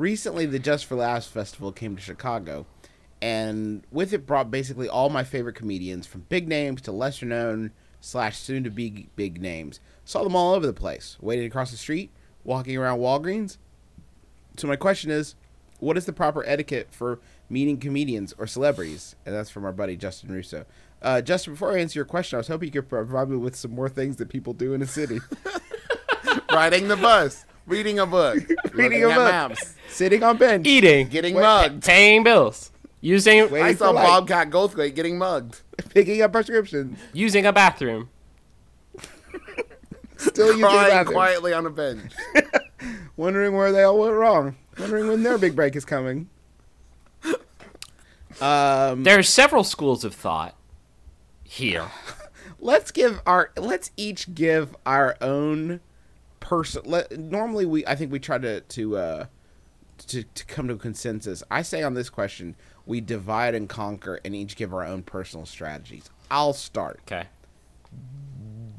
recently the Just for Laughs festival came to Chicago, and with it brought basically all my favorite comedians from big names to lesser known slash soon to be big names. Saw them all over the place, waiting across the street, walking around Walgreens. So my question is, what is the proper etiquette for meeting comedians or celebrities? And that's from our buddy Justin Russo. Uh, Justin, before I answer your question, I was hoping you could provide me with some more things that people do in a city. Riding the bus, reading a book, Reading looking a at book. maps, Sitting on bench. Eating, getting Wait, mugged. paying bills, using Wait. I saw. Bobcat Goldthwait getting mugged. picking up prescriptions. using a bathroom. Still using the Crying bathroom. quietly on a bench. Wondering where they all went wrong. Wondering when their big break is coming. Um, There are several schools of thought here. let's give our let's each give our own person. Let, normally, we I think we try to to uh, to to come to a consensus. I say on this question, we divide and conquer, and each give our own personal strategies. I'll start. Okay.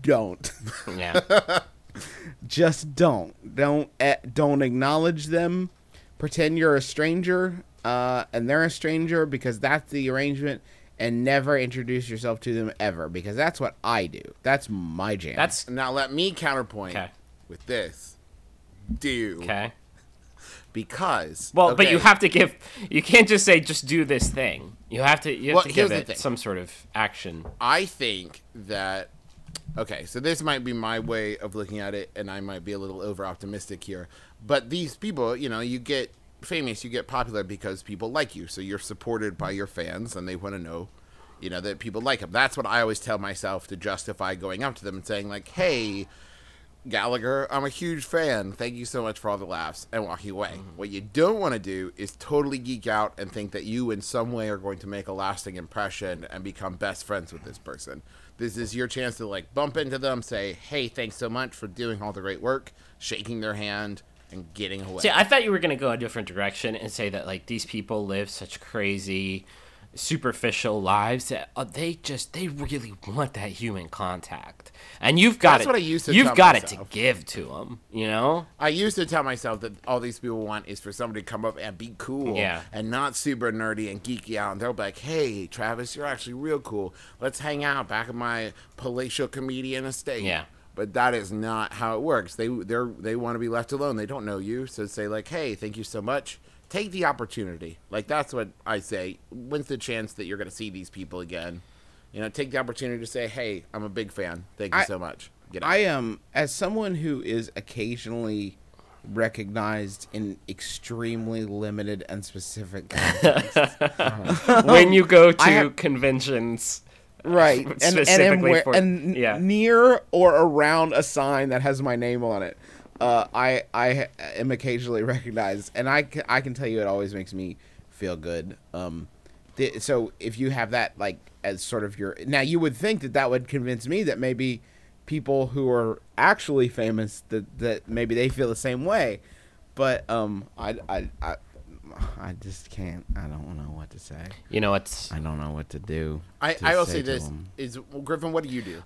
Don't. Yeah. just don't don't eh, don't acknowledge them pretend you're a stranger uh, and they're a stranger because that's the arrangement and never introduce yourself to them ever because that's what i do that's my jam That's Now let me counterpoint Okay. With this. Do okay. because Well, but you have to give. You can't just say just do this thing. You have to. You have Well, to give it some sort of action. I think that okay, so this might be my way of looking at it, and I might be a little over optimistic here. But these people, you know, you get famous, you get popular because people like you, so you're supported by your fans, and they want to know, you know, that people like them. That's what I always tell myself to justify going up to them and saying like, "Hey." Gallagher, I'm a huge fan. Thank you so much for all the laughs and walking away. Mm-hmm. What you don't want to do is totally geek out and think that you, in some way, are going to make a lasting impression and become best friends with this person. This is your chance to like bump into them, say, "Hey, thanks so much for doing all the great work," shaking their hand and getting away. See, I thought you were gonna go a different direction and say that like these people live such crazy, superficial lives that uh, they just they really want that human contact, and you've got That's it. what I used to You've got it to give to them. You know. I used to tell myself that all these people want is for somebody to come up and be cool Yeah. and not super nerdy and geeky out. And they'll be like, hey, Travis, you're actually real cool. Let's hang out back at my palatial comedian estate. Yeah. But that is not how it works. They they're they want to be left alone. They don't know you. So say like, hey, thank you so much. Take the opportunity. Like that's what I say. When's the chance that you're gonna see these people again? You know, take the opportunity to say, hey, I'm a big fan. Thank you I- so much. Get out. i am as someone who is occasionally recognized in extremely limited and specific context. when you go um, to have- conventions. right and and, Specifically where, for- and yeah. near or around a sign that has my name on it uh, I I am occasionally recognized, and I can, I can tell you it always makes me feel good. Um, the, so if you have that like as sort of your now, you would think that that would convince me that maybe people who are actually famous that that maybe they feel the same way, but um, I I I, I just can't. I don't know what to say. You know, it's I don't know what to do. I, to I will say to this them. is well, Griffin. What do you do?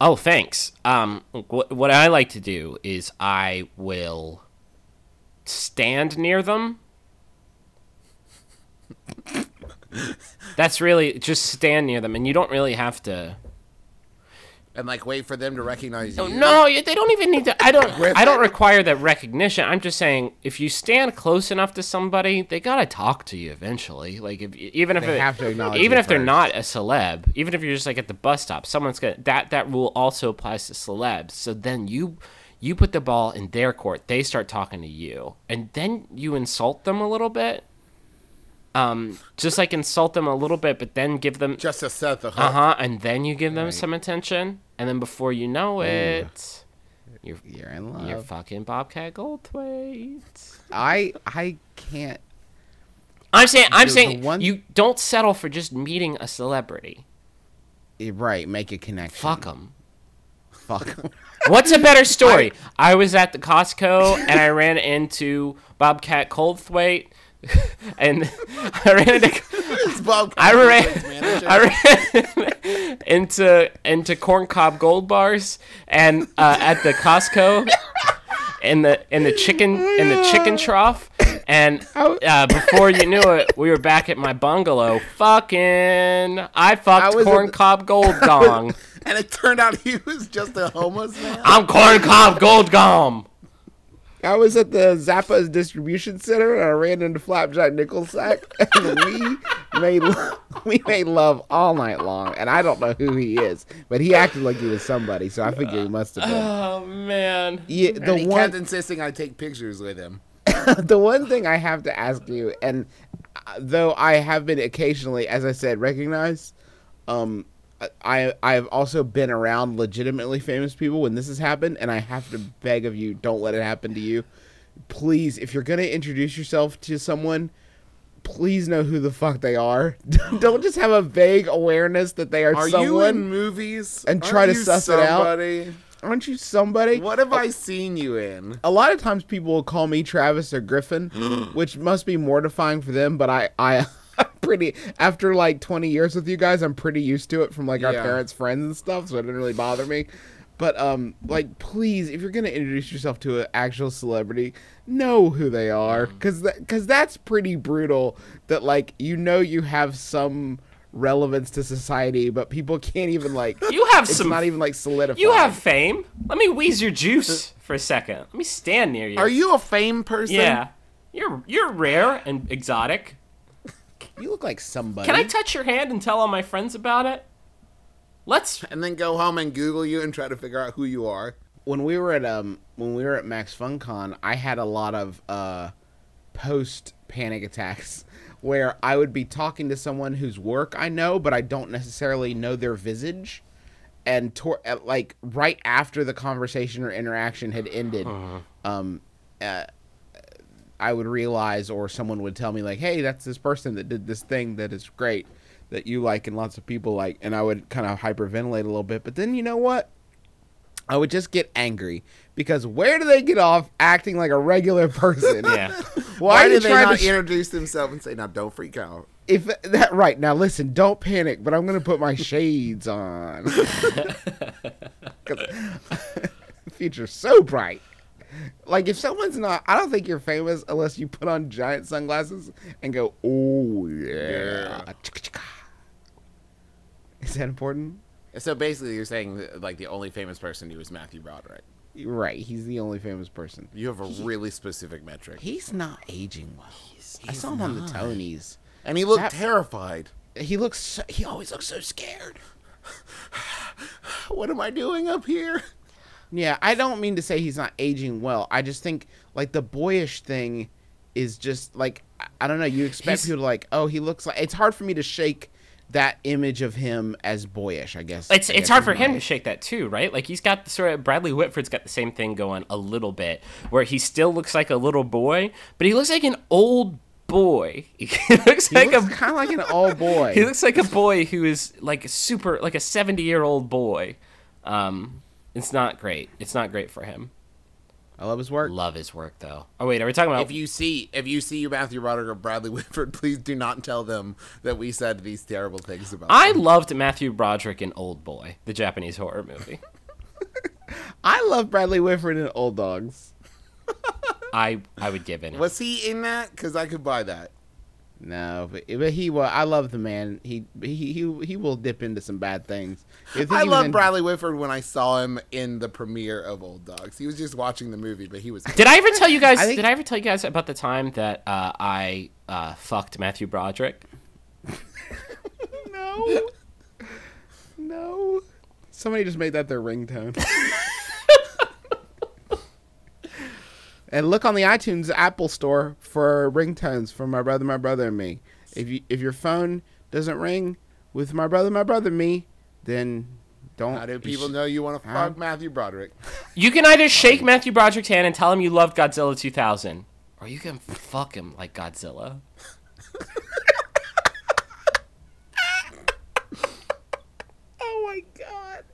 Oh, thanks. Um, wh- what I like to do is I will stand near them. That's really just stand near them, and you don't really have to. And like wait for them to recognize No, you. no, you- they don't even need to. I don't. I don't require that recognition. I'm just saying, if you stand close enough to somebody, they gotta talk to you eventually. Like if even if They it, have to acknowledge even if they're not a celeb, even if you're just like at the bus stop, someone's gonna that that rule also applies to celebs. So then you you put the ball in their court. They start talking to you, and then you insult them a little bit. Um, just like insult them a little bit, but then give them Just to set the hook. uh huh, and then you give them some attention, and then before you know it, you're You're in love. you're fucking Bobcat Goldthwait. I I can't. I'm saying I'm saying one- you don't settle for just meeting a celebrity. eh, Right, make a connection. Fuck them. Fuck. What's a better story? I was at the Costco and I ran into Bobcat Goldthwait, and I ran into It's Bob I ran, manager. I ran into into corncob gold bars and uh, at the Costco in the in the chicken in the chicken trough And uh, before you knew it, we were back at my bungalow. Fucking, I fucked was at corn the- cob gold gong. And it turned out he was just a homeless man. I'm corn cob gold gong. I was at the Zappos distribution center and I ran into Flapjack Nickelsack and we made lo- we made love all night long. And I don't know who he is, but he acted like he was somebody, so I figure he must have been. Oh man. Yeah, And the he one kept insisting I take pictures with him. the one thing I have to ask you, and uh, though I have been occasionally, as I said, recognized, um, I I have also been around legitimately famous people when this has happened, and I have to beg of you, don't let it happen to you. Please, if you're gonna introduce yourself to someone, please know who the fuck they are. don't just have a vague awareness that they are, Are someone. you in movies? and Aren't try to you suss it out? somebody? Aren't you somebody? What have I seen you in? a lot of times people will call me Travis or Griffin, which must be mortifying for them, but I I pretty after like 20 years with you guys, I'm pretty used to it from like our Yeah. parents' friends and stuff, so it didn't really bother me. But um like please if you're going to introduce yourself to an actual celebrity, know who they are cuz cuz that's pretty brutal that like you know you have some relevance to society, but people can't even like You have it's some. not even like solidified. you have fame. Let me wheeze your juice for a second. Let me stand near you. Are you a fame person? Yeah. You're you're rare and exotic. You look like somebody. Can I touch your hand and tell all my friends about it? Let's. And then go home and Google you and try to figure out who you are. when we were at um when we were at Max FunCon, I had a lot of uh post panic attacks where I would be talking to someone whose work I know, but I don't necessarily know their visage. And tor- uh, like right after the conversation or interaction had ended, um, uh, I would realize, or someone would tell me, like, "Hey, that's this person that did this thing that is great, that you like, and lots of people like." And I would kind of hyperventilate a little bit, but then you know what? I would just get angry because where do they get off acting like a regular person? Yeah. Why, Why are you did they not sh- introduce themselves and say, "Now, don't freak out"? if that right now, listen, don't panic, but I'm gonna put my shades on. 'Cause the future's so bright. Like if someone's not, I don't think you're famous unless you put on giant sunglasses and go, "Oh yeah." Chicka-chicka. Is that important? So basically, you're saying that, like the only famous person you is Matthew Broderick. Right, he's the only famous person. You have a really specific metric, He's not aging well. I saw him on the Tonys. and he looked That- terrified. He looks. So, he always looks so scared. What am I doing up here? Yeah, I don't mean to say he's not aging well. I just think like the boyish thing is just like I- don't know. You expect He's- people to like, oh, he looks like. It's hard for me to shake that image of him as boyish. I guess It's I it's guess hard for him to shake that too, right? Like he's got the sort of Bradley Whitford's got the same thing going a little bit, where he still looks like a little boy, but he looks like an old boy. He looks He like looks a kind of like an old boy. he looks like a boy who is like a super like a 70 year old boy um it's not great it's not great for him I love his work. love his work though oh wait are we talking about If you see if you see Matthew Broderick or Bradley Whitford, please do not tell them that we said these terrible things about. i them. loved matthew broderick in old boy the japanese horror movie I love Bradley Whitford in Old Dogs. i i would give it Was he in that? Because I could buy that. No, but, but he will. I love the man. He he he he will dip into some bad things. I, I love in- Bradley Whitford when I saw him in the premiere of Old Dogs. He was just watching the movie, but he was. did i ever tell you guys I think- did i ever tell you guys about the time that uh, i uh, fucked matthew broderick No. no. Somebody just made that their ringtone. and look on the iTunes Apple Store for ringtones for my brother, my brother, and me. If you if your phone doesn't ring with my brother, my brother, and me, then don't. How do people sh- know you want to Huh? fuck Matthew Broderick? you can either shake matthew broderick's hand and tell him you loved godzilla 2000 or you can fuck him like godzilla Oh my god.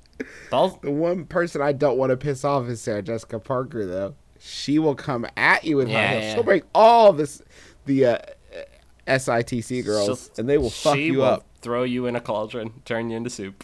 Both The one person I don't want to piss off is Sarah Jessica Parker, though. She will come at you with Yeah, high heels. yeah. She'll break all this, the uh, SITC girls, She'll- and they will fuck you will up. throw you in a cauldron, turn you into soup.